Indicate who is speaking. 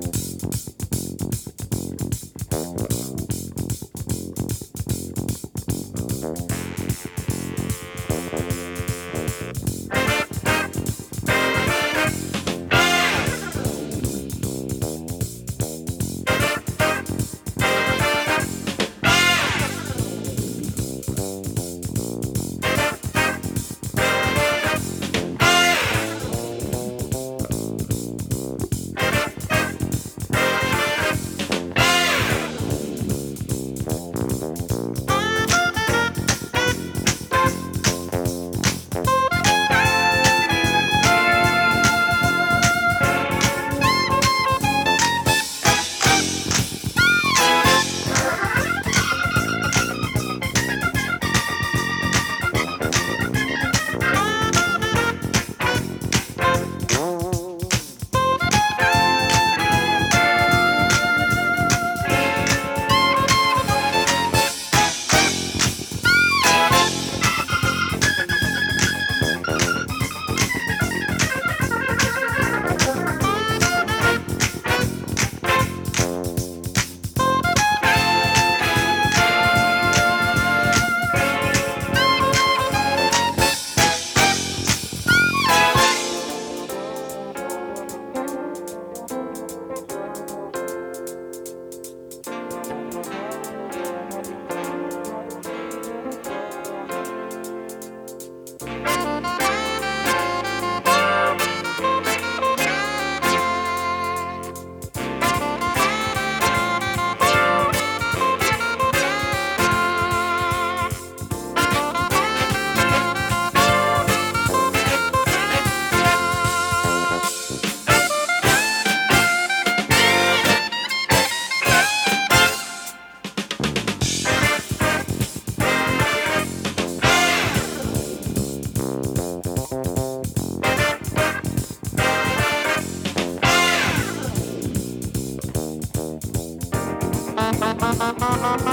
Speaker 1: Thank you.
Speaker 2: Ha ha ha ha!